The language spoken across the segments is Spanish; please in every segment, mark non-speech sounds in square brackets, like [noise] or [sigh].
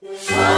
Oh.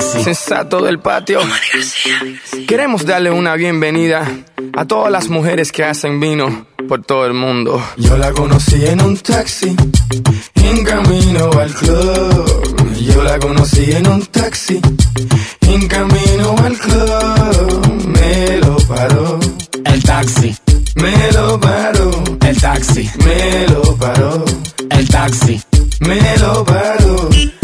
Sensato del patio. Queremos darle una bienvenida a todas las mujeres que hacen vino por todo el mundo. Yo la conocí en un taxi, en camino al club. Yo la conocí en un taxi, en camino al club. Me lo paró. El taxi. Me lo paró. El taxi. Me lo paró. El taxi. Me lo paró. Lo paró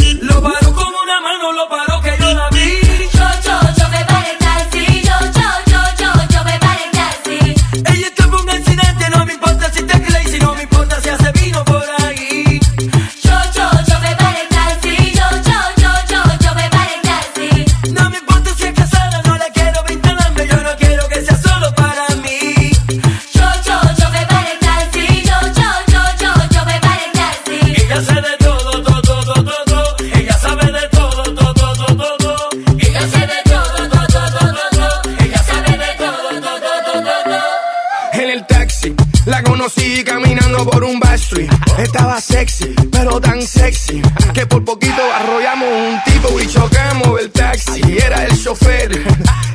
sexy, pero tan sexy que por poquito arrollamos un tipo y chocamos el taxi. Era el chofer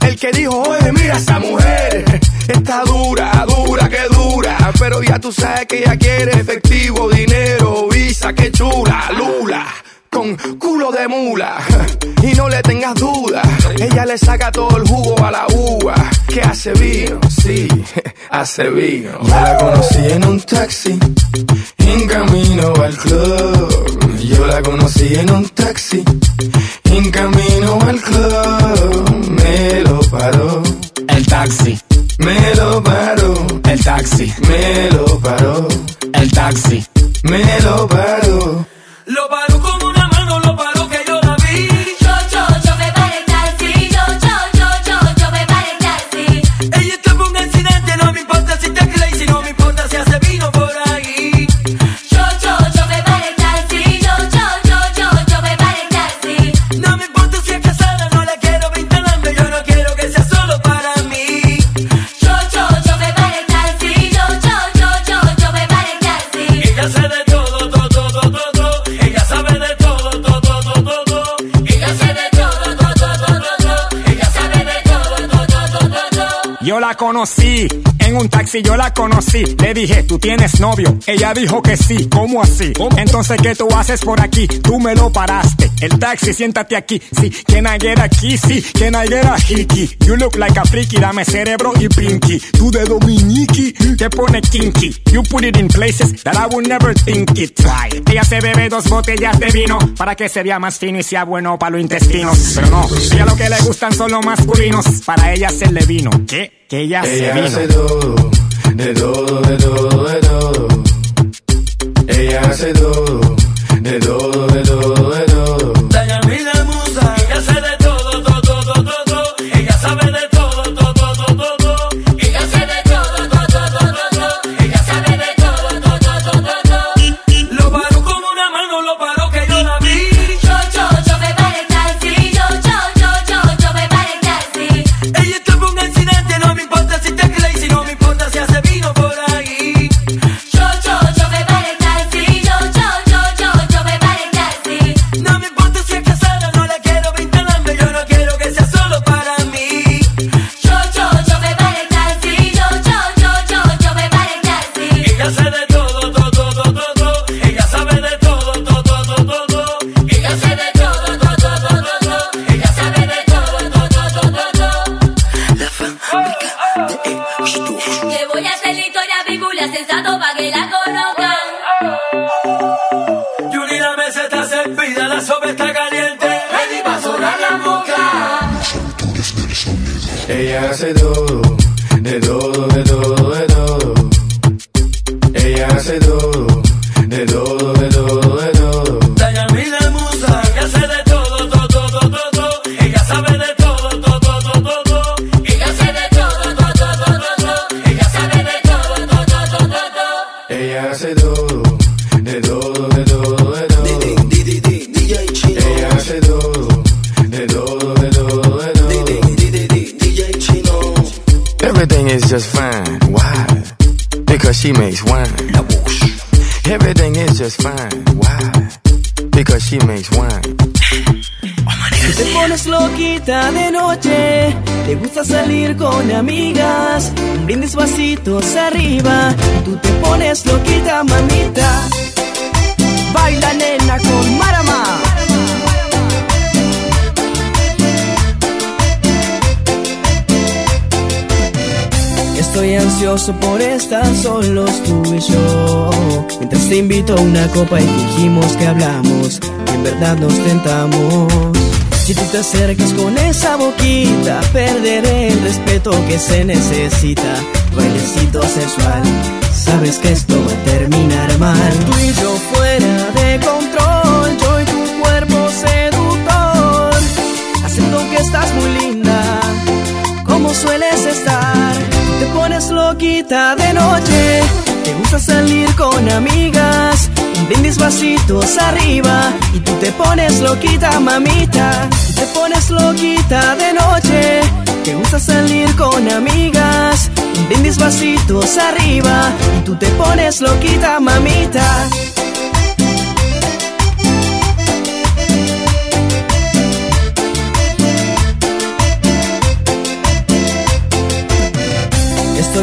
el que dijo: Oye, mira esa mujer. Está dura, dura, que dura. Pero ya tú sabes que ella quiere efectivo, dinero, visa, que chula, lula. con culo de mula. Y no le tengas duda, ella le saca todo el jugo a la uva. Que hace vino, sí, [laughs] hace vino. Yo la conocí en un taxi, en camino al club. Yo la conocí en un taxi, en camino al club. Me lo paró, El taxi, me lo paró, el taxi, me lo paró, el taxi. me lo paró. Lo paró Yo la conocí, en un taxi yo la conocí. Le dije, ¿tú tienes novio? Ella dijo que sí, ¿cómo así? Entonces, ¿qué tú haces por aquí? Tú me lo paraste. El taxi, siéntate aquí. Sí, can I get a kissy? Can I get a hickey? You look like a freaky, dame cerebro y pinky. Tú de dominiki, te pone kinky. You put it in places that I would never think it. Try. Ella se bebe dos botellas de vino para que se vea más fino y sea bueno para los intestinos. Pero no, ella lo que le gustan son los masculinos. Para ella hacerle vino. ¿Qué? Que ella, se Ella vino. hace todo, de todo, de todo, de todo. Ella hace todo, de todo, de todo, hace todo, con amigas, brindis vasitos arriba, tú te pones loquita mamita. Baila nena con Marama. Estoy ansioso por estar solos tú y yo. Mientras te invito a una copa y fingimos que hablamos, en verdad nos tentamos. Si tú te acercas con esa boquita, perderé el respeto que se necesita. Bailecito sexual, sabes que esto va a terminar mal. Tú y yo fuera de control, yo y tu cuerpo seductor. Acepto que estás muy linda, como sueles estar. Te pones loquita de noche, te gusta salir con amigas. Brindis vasitos arriba y tú te pones loquita, mamita. Te pones loquita de noche, te gusta salir con amigas. Brindis vasitos arriba y tú te pones loquita, mamita.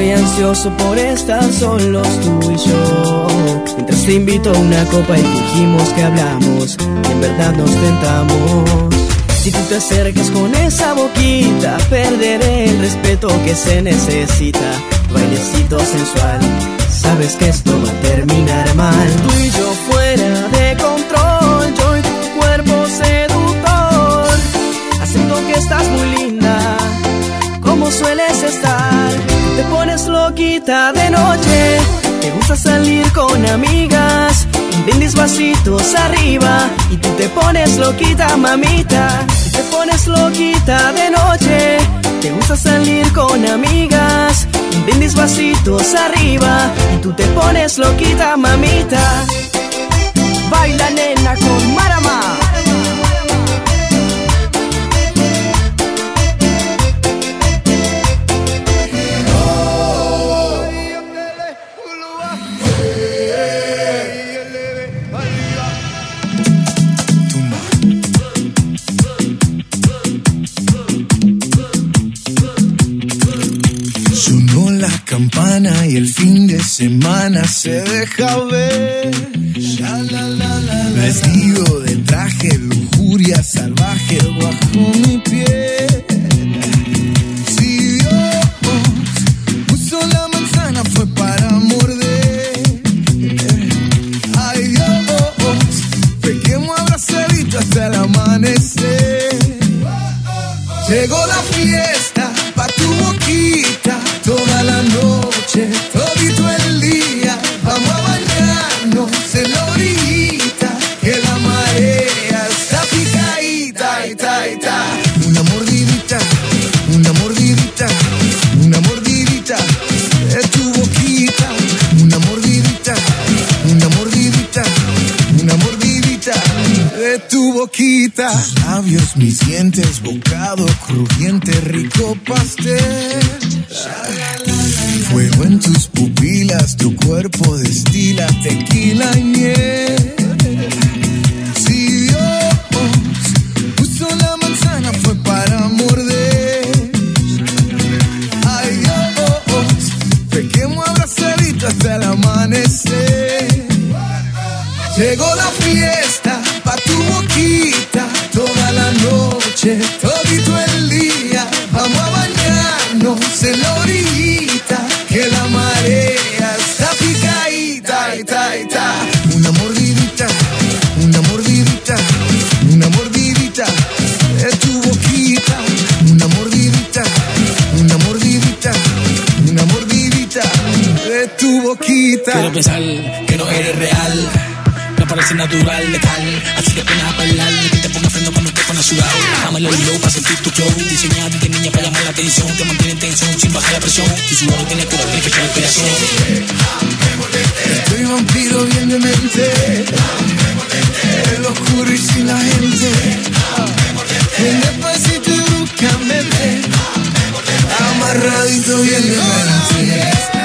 Estoy ansioso por estar solos tú y yo. Mientras te invito a una copa y fingimos que hablamos y en verdad nos tentamos. Si tú te acercas con esa boquita, perderé el respeto que se necesita. Bailecito sensual, sabes que esto va a terminar mal. Tú y yo de noche, te gusta salir con amigas. Un brindis vasitos arriba y tú te pones loquita, mamita. Te pones loquita de noche, te gusta salir con amigas. Un brindis vasitos arriba y tú te pones loquita, mamita. Baila nena con Marama. Semana se deja ver. Vestido de traje, lujuria salvaje bajo mi Quiero pensar que no eres real. No parece natural, letal. Así que pones a bailar que te ponga freno cuando te pones sudado. Dámelo low para sentir tu flow. Diseñada desde niña para llamar la atención. Te mantiene en tensión sin bajar la presión. Tu sudor tiene cura, tiene fecha de respiración. Estoy vampiro bien de mente. En lo oscuro y sin la gente. En despacito y bruscamente. Amarradito bien de mente.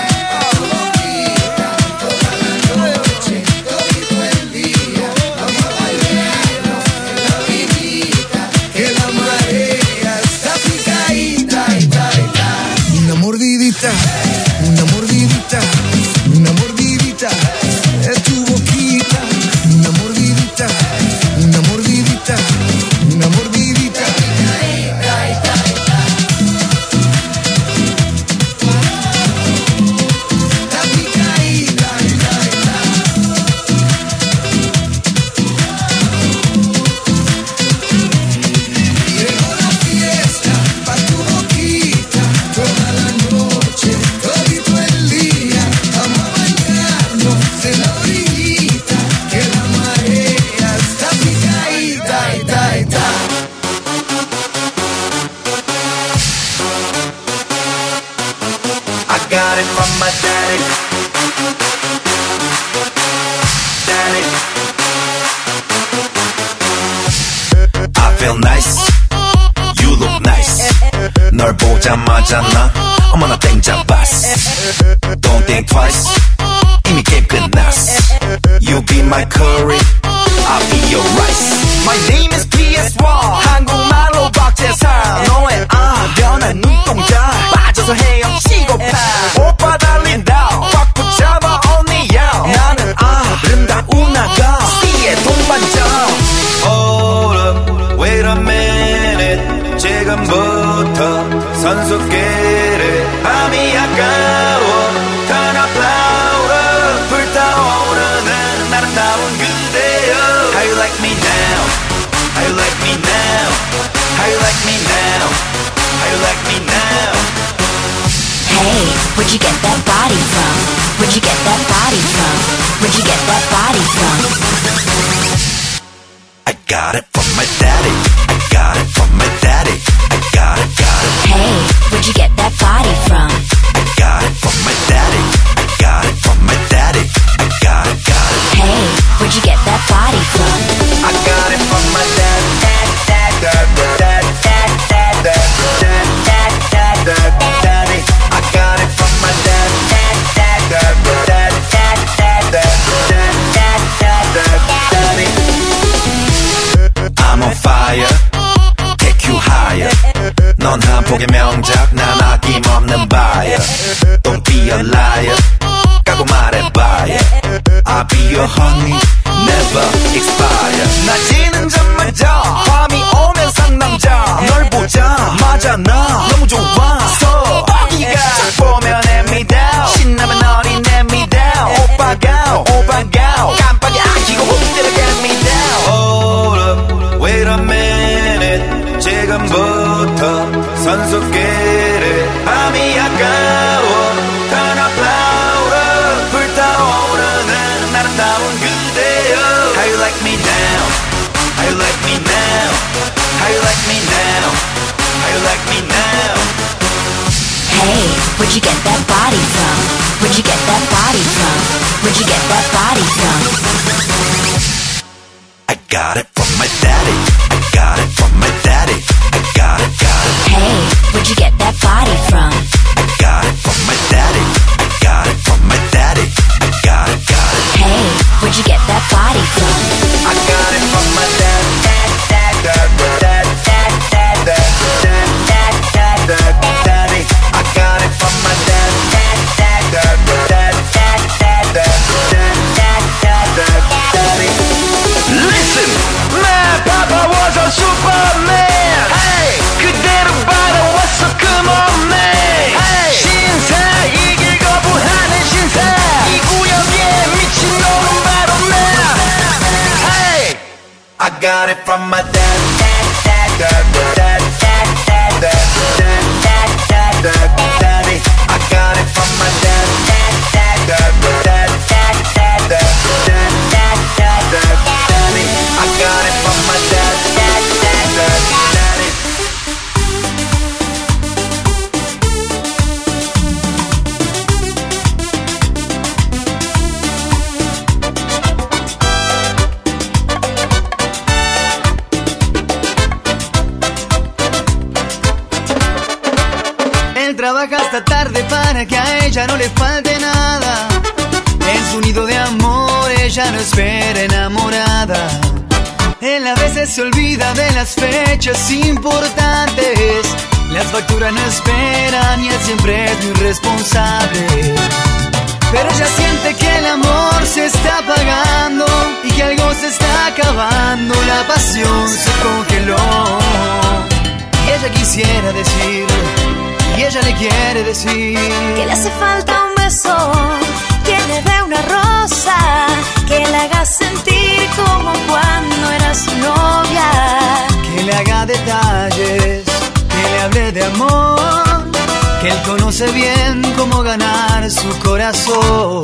bien cómo ganar su corazón.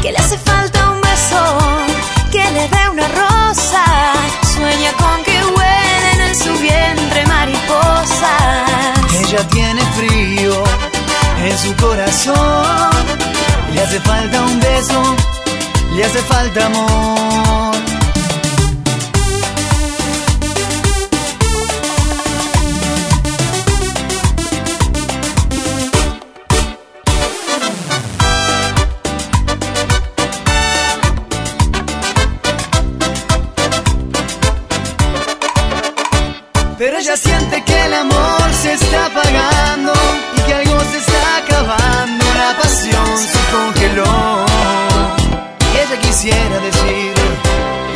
Que le hace falta un beso, que le dé una rosa. Sueña con que huelen en su vientre mariposas. Ella tiene frío en su corazón. Le hace falta un beso, le hace falta amor. Ella siente que el amor se está apagando y que algo se está acabando. La pasión se congeló. Y ella quisiera decir,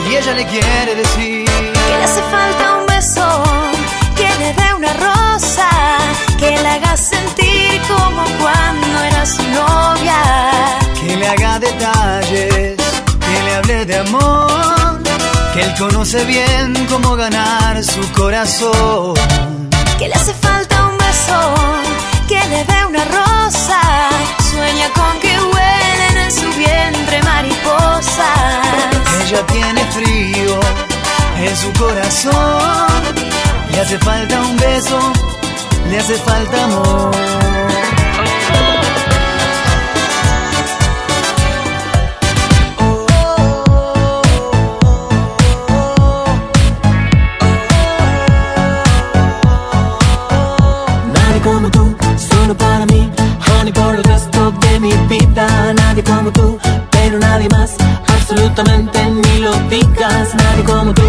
y ella le quiere decir, que le hace falta un beso, que le dé una rosa, que la haga sentir como cuando era su novia. Que le haga detalles, que le hable de amor él conoce bien cómo ganar su corazón. Que le hace falta un beso, que le dé una rosa. Sueña con que huelen en su vientre mariposas. Ella tiene frío en su corazón. Le hace falta un beso, le hace falta amor. nadie como tú, solo para mí. Honey, por el resto de mi vida, nadie como tú, pero nadie más. Absolutamente ni lo digas, nadie como tú.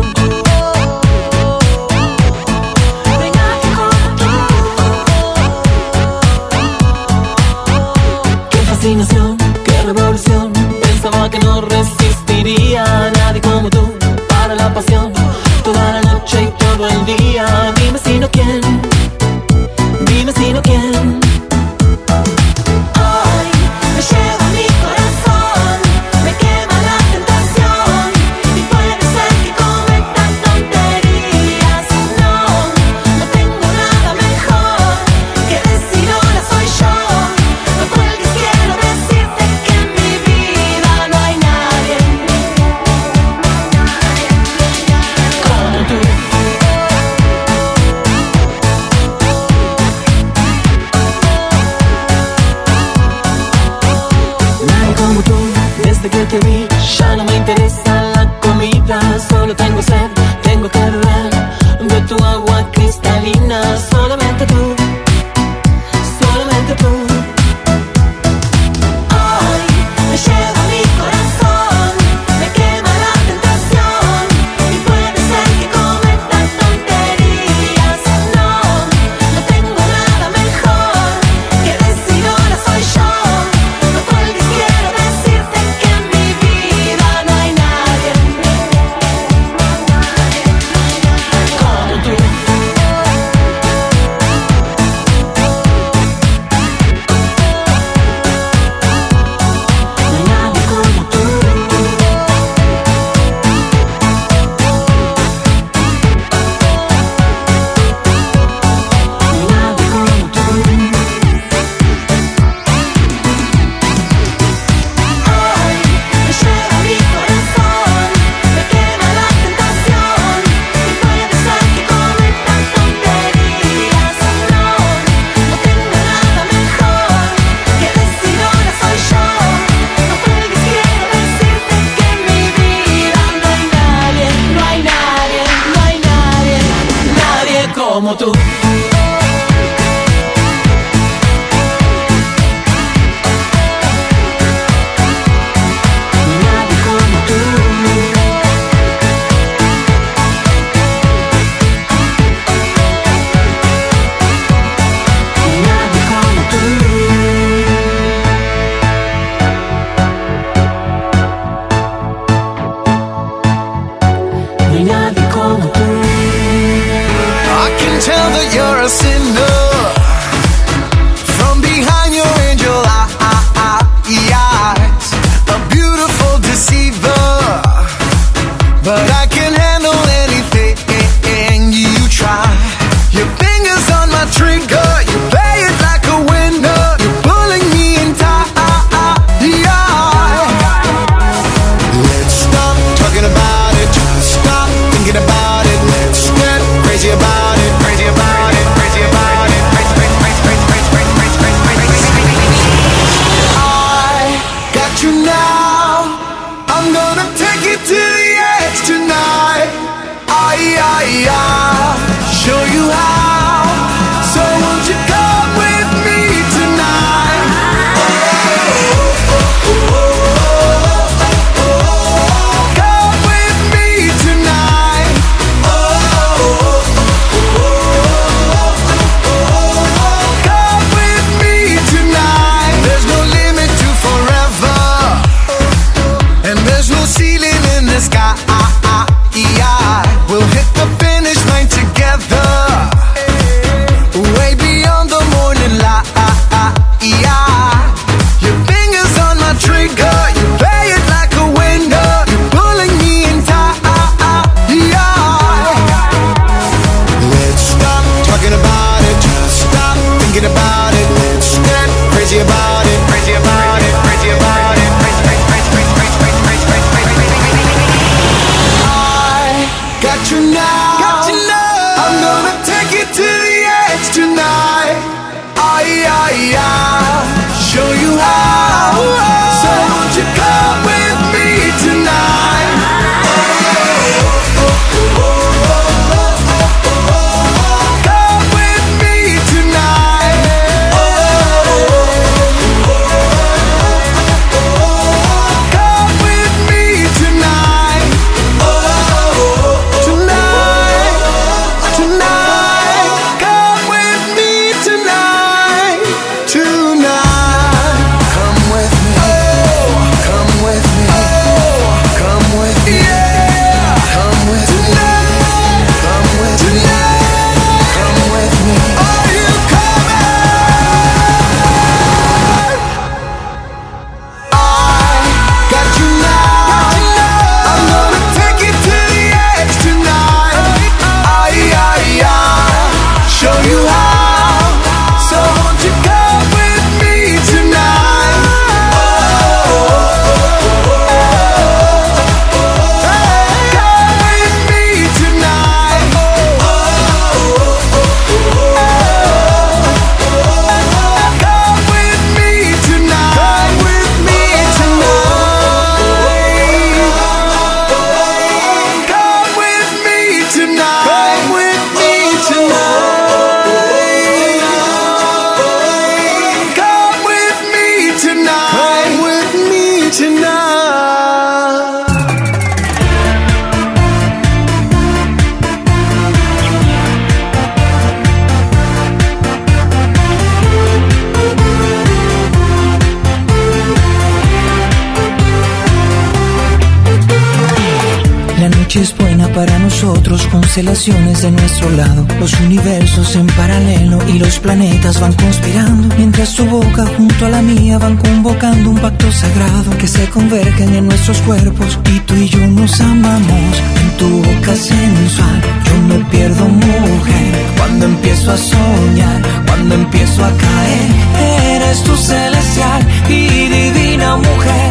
Constelaciones de nuestro lado, los universos en paralelo y los planetas van conspirando, mientras tu boca junto a la mía van convocando un pacto sagrado que se convergen en nuestros cuerpos y tú y yo nos amamos. En tu boca sensual yo me pierdo mujer. Cuando empiezo a soñar, cuando empiezo a caer, eres tu celestial y divina mujer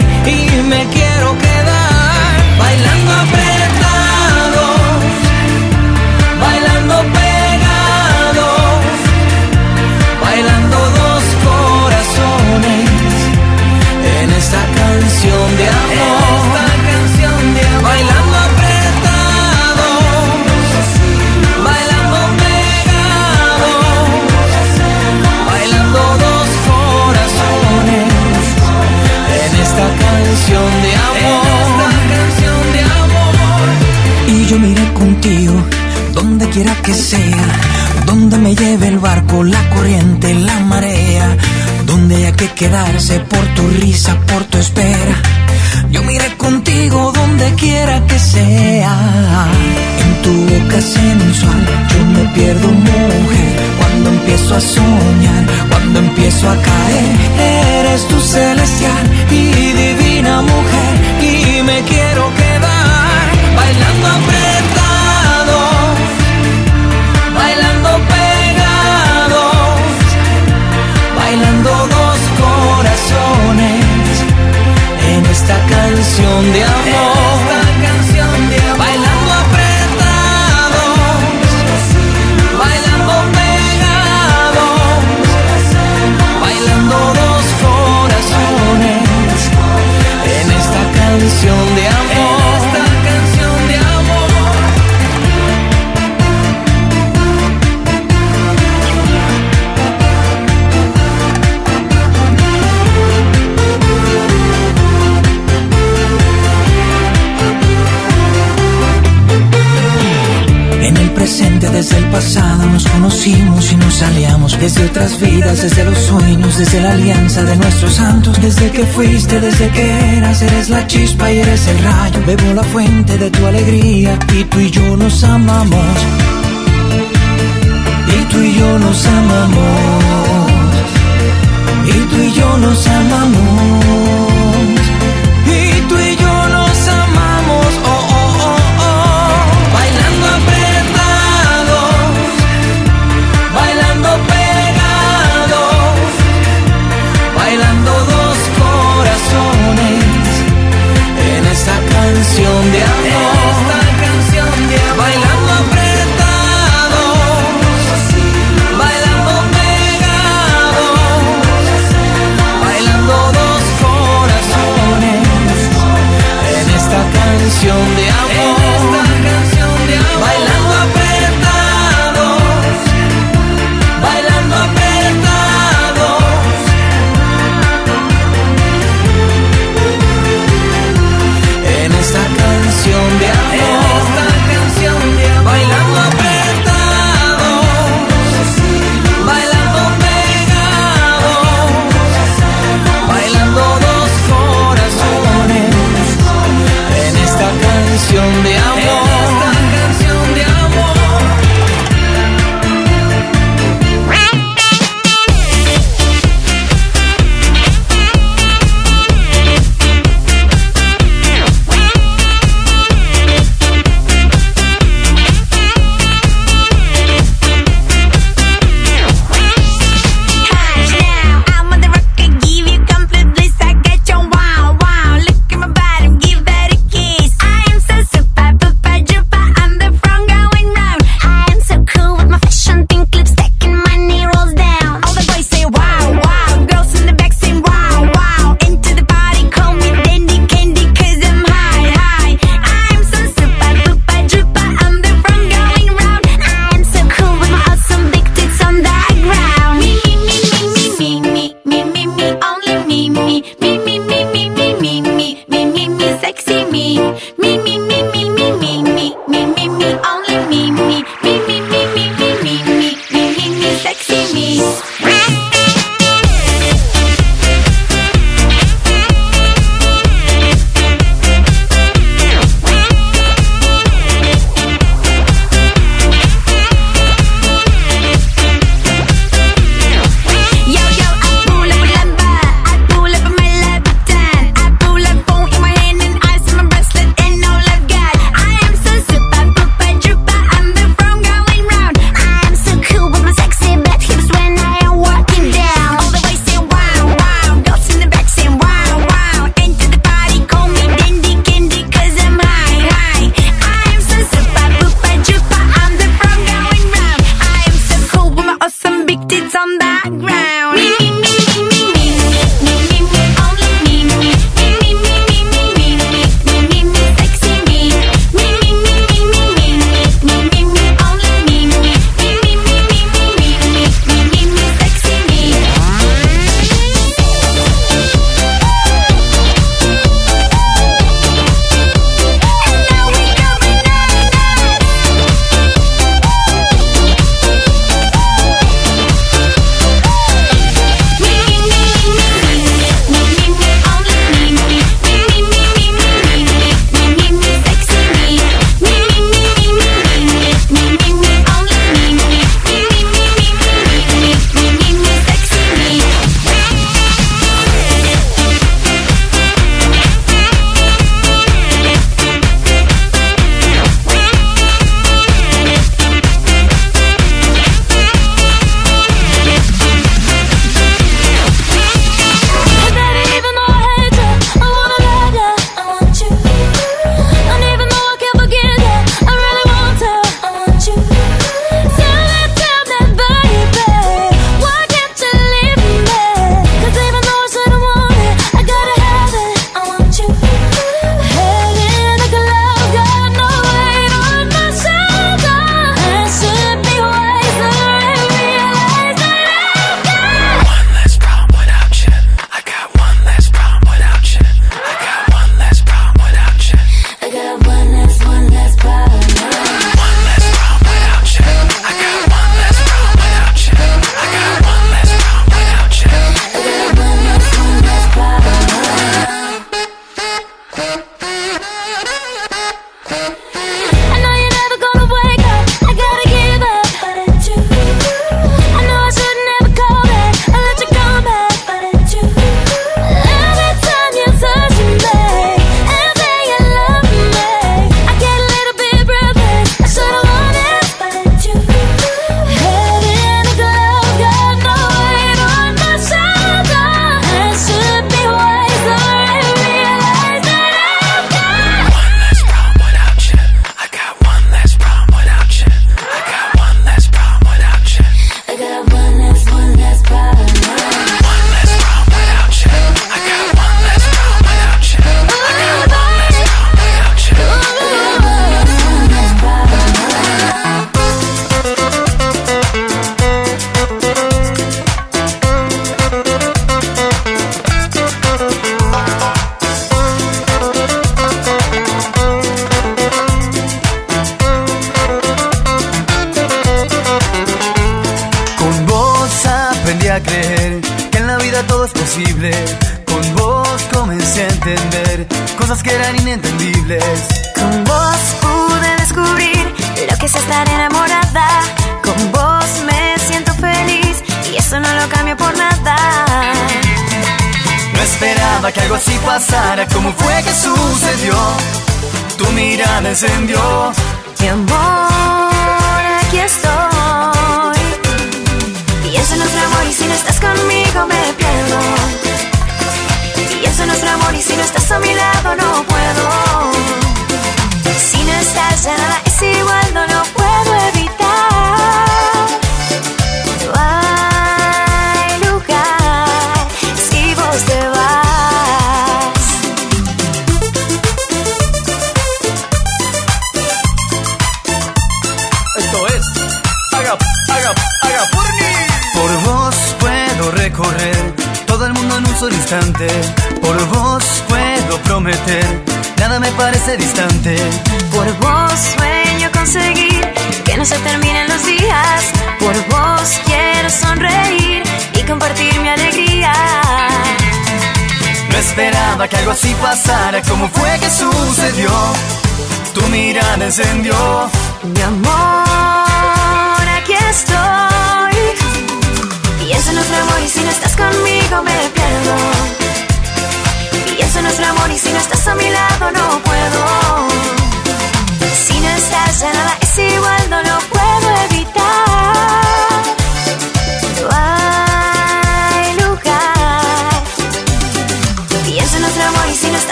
quiera que sea, donde me lleve el barco, la corriente, la marea, donde haya que quedarse por tu risa, por tu espera. Yo miré contigo donde quiera que sea. En tu boca sensual yo me pierdo mujer. Cuando empiezo a soñar, cuando empiezo a caer, eres tu celestial y divina mujer. Y me quiero quedar bailando apretados, canción de amor. Pasado, nos conocimos y nos aliamos. Desde otras vidas, desde los sueños, desde la alianza de nuestros santos. Desde que fuiste, desde que eras, eres la chispa y eres el rayo. Bebo la fuente de tu alegría y tú y yo nos amamos. Y tú y yo nos amamos. Y tú y yo nos amamos. Only.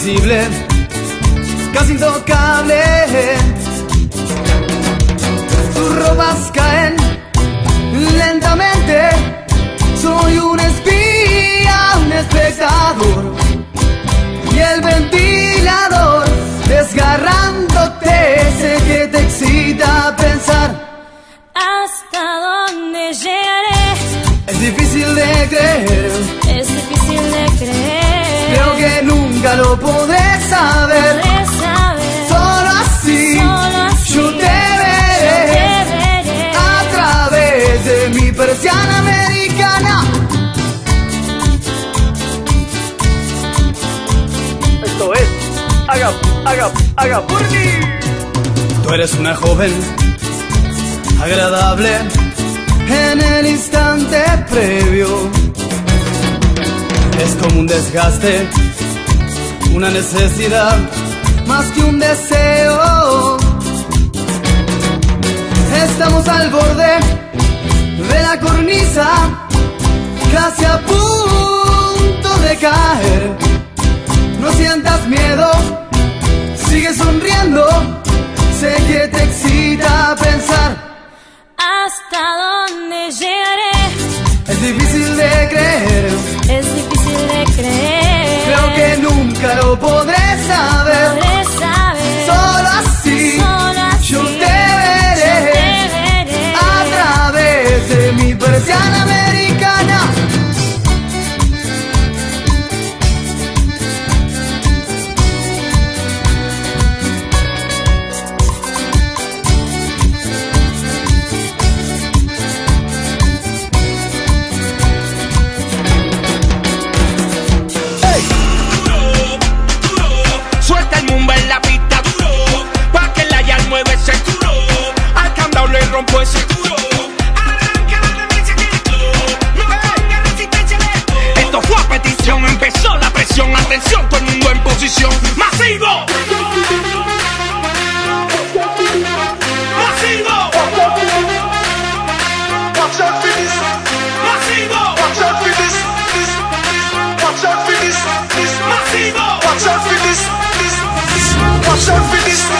inaccesible, casi intocable. agradable en el instante previo. Es como un desgaste, una necesidad, más que un deseo. Estamos al borde de la cornisa, casi a punto de caer. No sientas miedo, sigue sonriendo sé que te excita pensar hasta dónde llegaré. Es difícil de creer. Es difícil de creer. Creo que nunca lo podré saber. Solo así. Solo así. Yo te veré. Yo te veré. A través de mi persiana Esto fue a petición, empezó la presión. Atención, todo el mundo en posición. ¡Masivo! Watch out for this.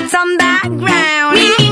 It's on that ground.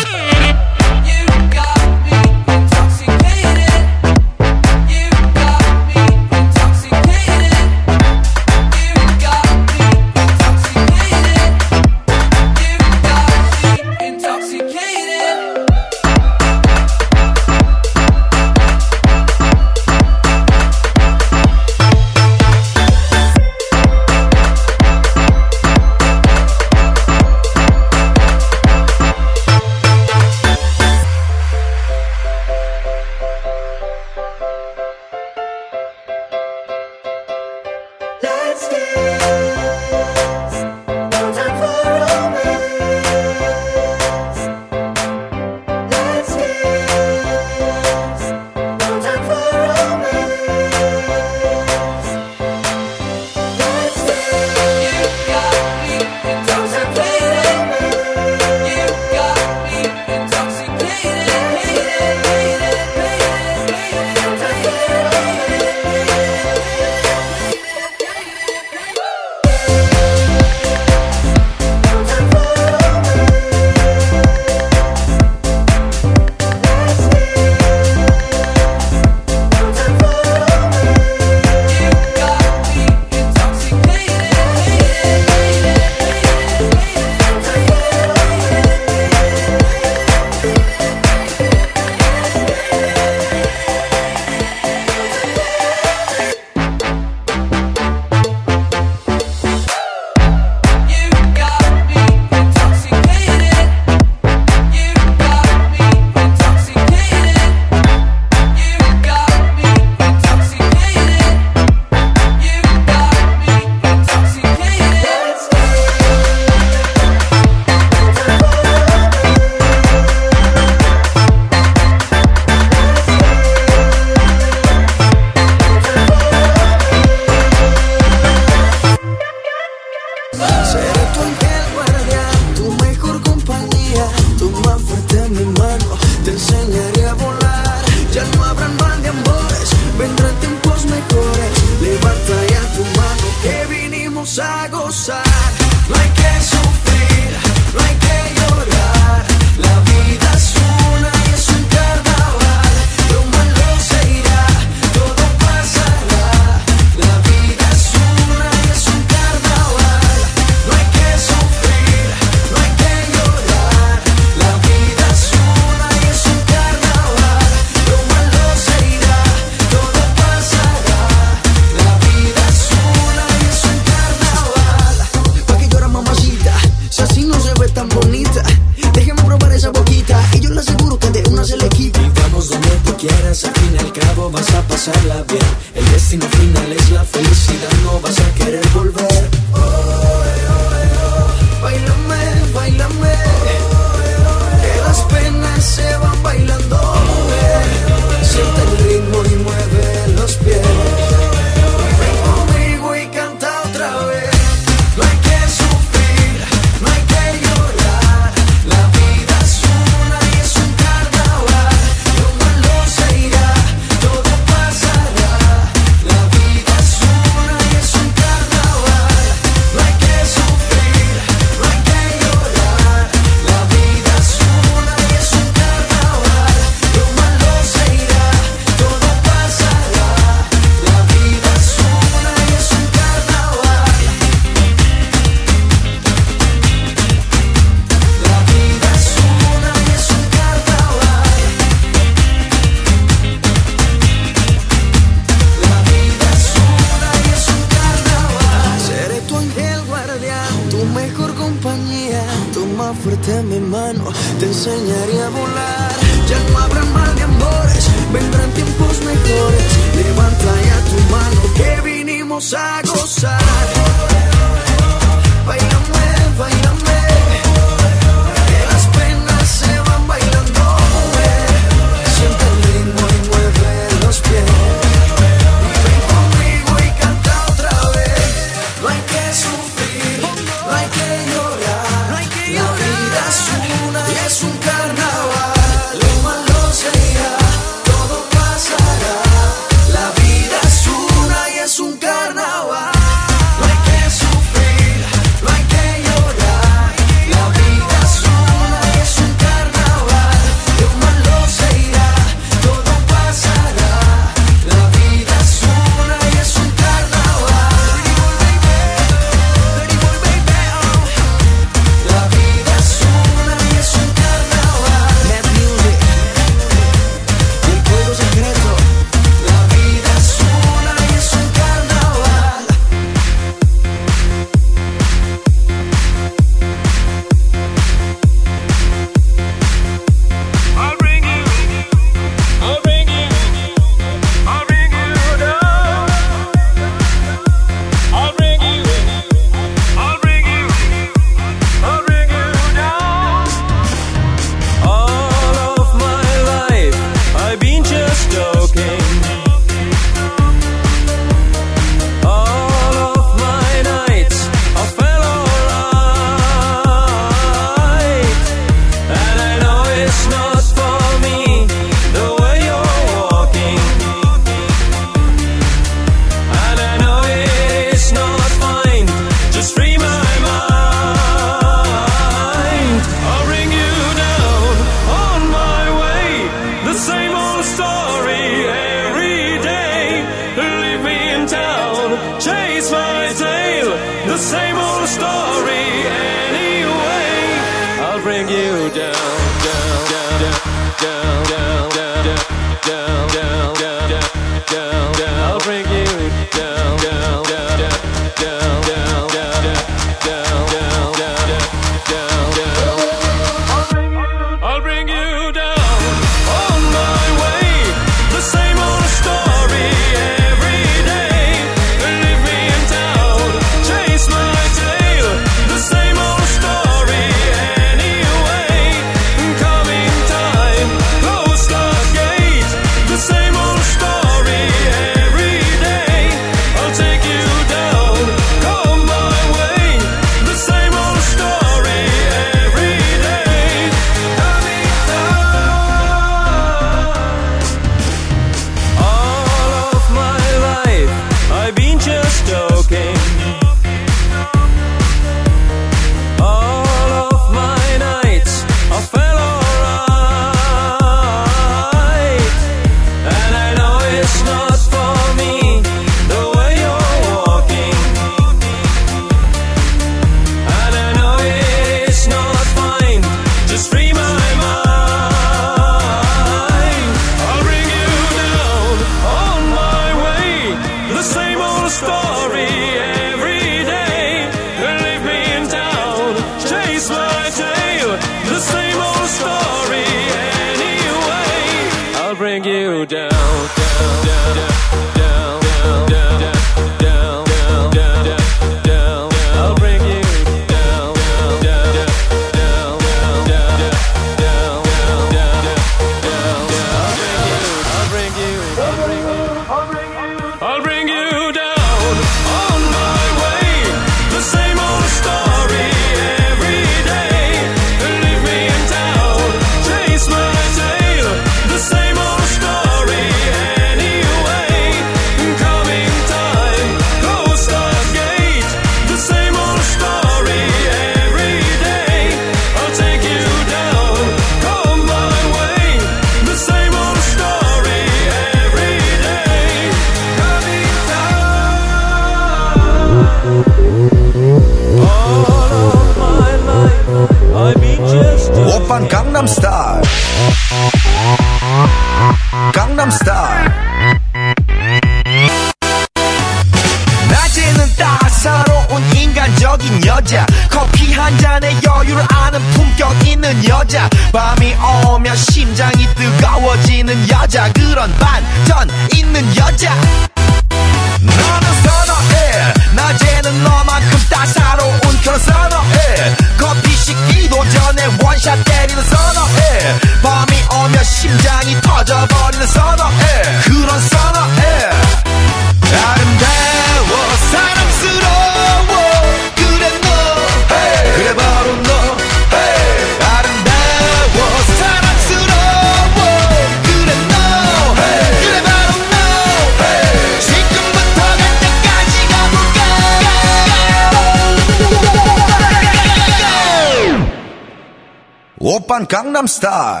강남 스타일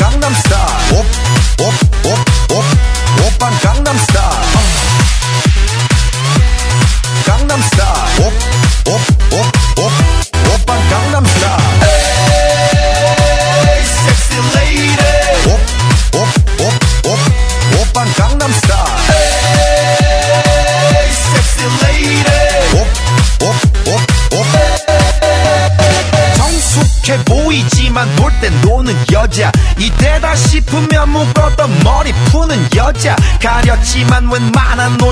강남 스타일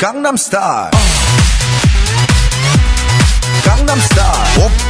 강남 스타일 강남 스타일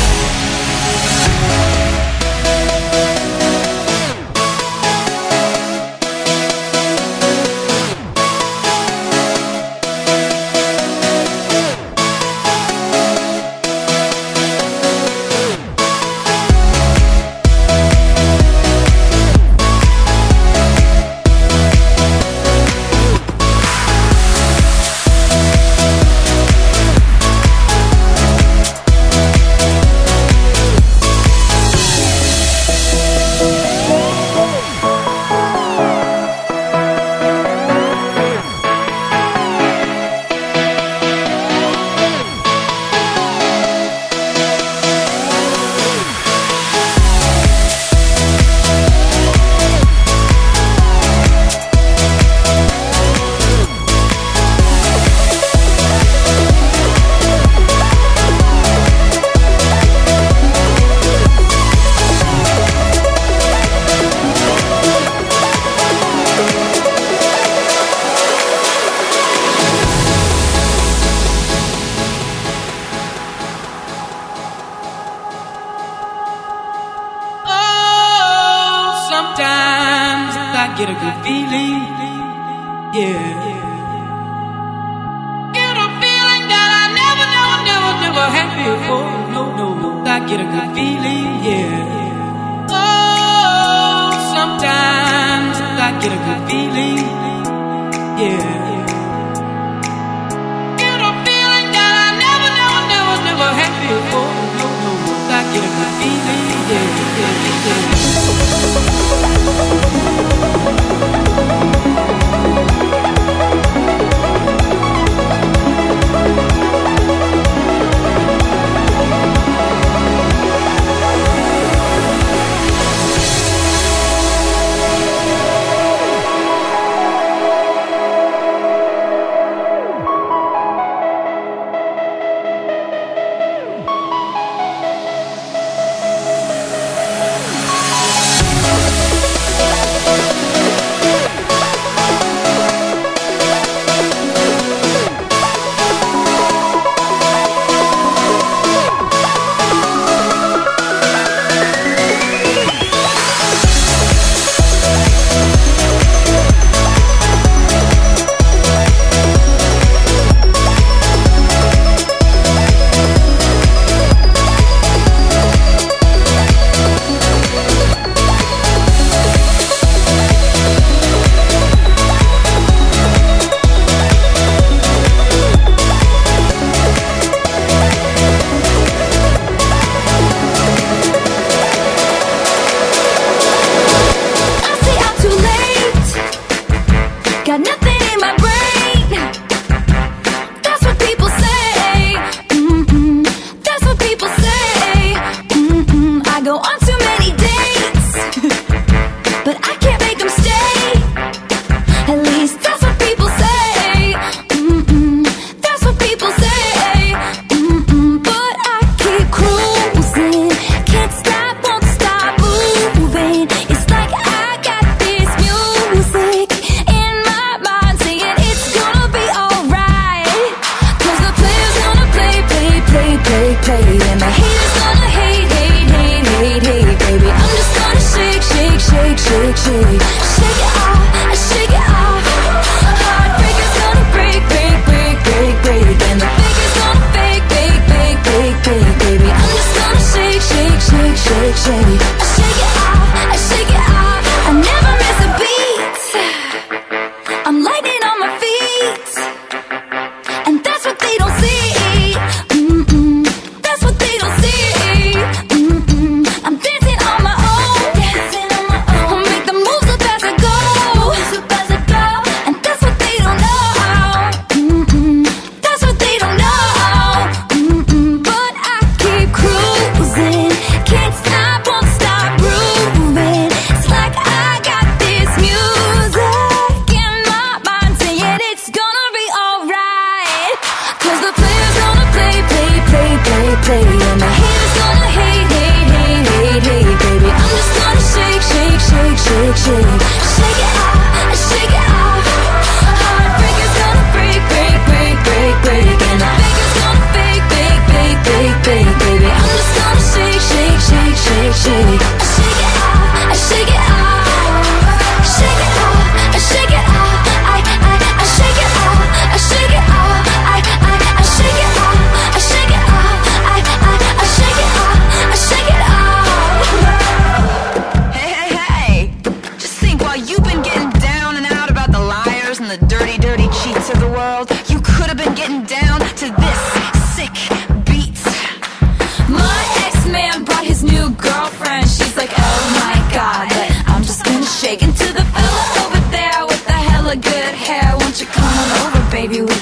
over, baby? We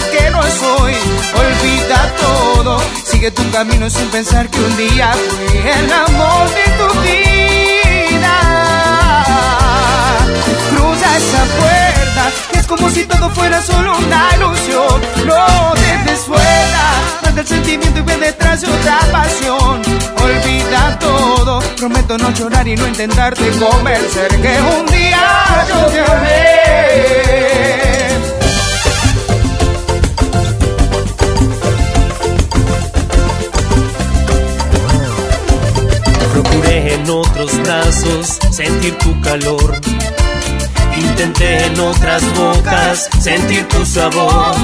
que no soy. Olvida todo, sigue tu camino sin pensar que un día fui el amor de tu vida. Cruza esa puerta, es como si todo fuera solo una ilusión. No te vuelta, manda el sentimiento y ven detrás de otra pasión. Olvida todo, prometo no llorar y no intentarte convencer que un día yo te amé. Procuré en otros brazos sentir tu calor. Intenté en otras bocas sentir tu sabor.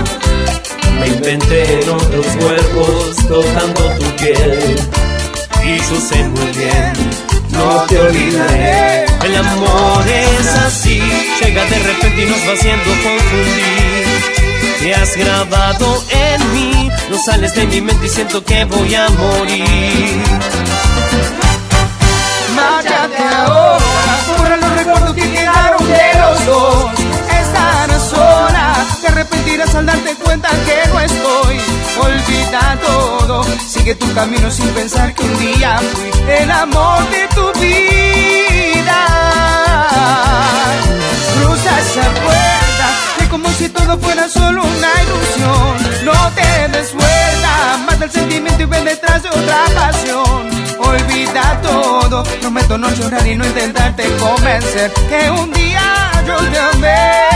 Me inventé en otros cuerpos tocando tu piel. Y yo sé muy bien, no te olvidaré. El amor es así, llega de repente y nos va haciendo confundir. Te has grabado en mí, no sales de mi mente y siento que voy a morir. Dos. Estarás sola, te arrepentirás al darte cuenta que no estoy. Olvida todo, sigue tu camino sin pensar que un día fui el amor de tu vida. Cruza esa puerta, que como si todo fuera solo una ilusión. No te des vuelta, mata el sentimiento y ven detrás de otra pasión. Olvida todo, prometo no llorar y no intentarte convencer que un día yo te amé.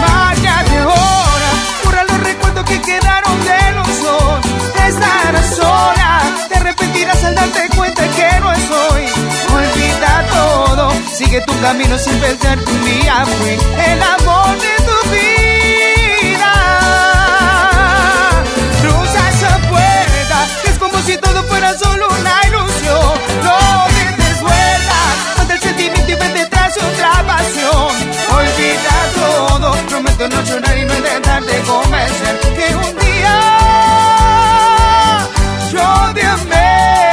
Márchate ahora, borra los recuerdos que quedaron de los dos. Estarás sola, te arrepentirás al darte cuenta que no soy. Olvida todo, sigue tu camino sin pensar que un día fui el amor de tu vida. Todo fuera solo una ilusión. No te des vuelta, manda el sentimiento y ven detrás de otra pasión. Olvida todo, prometo no llorar y no intentarte convencer que un día yo te amé.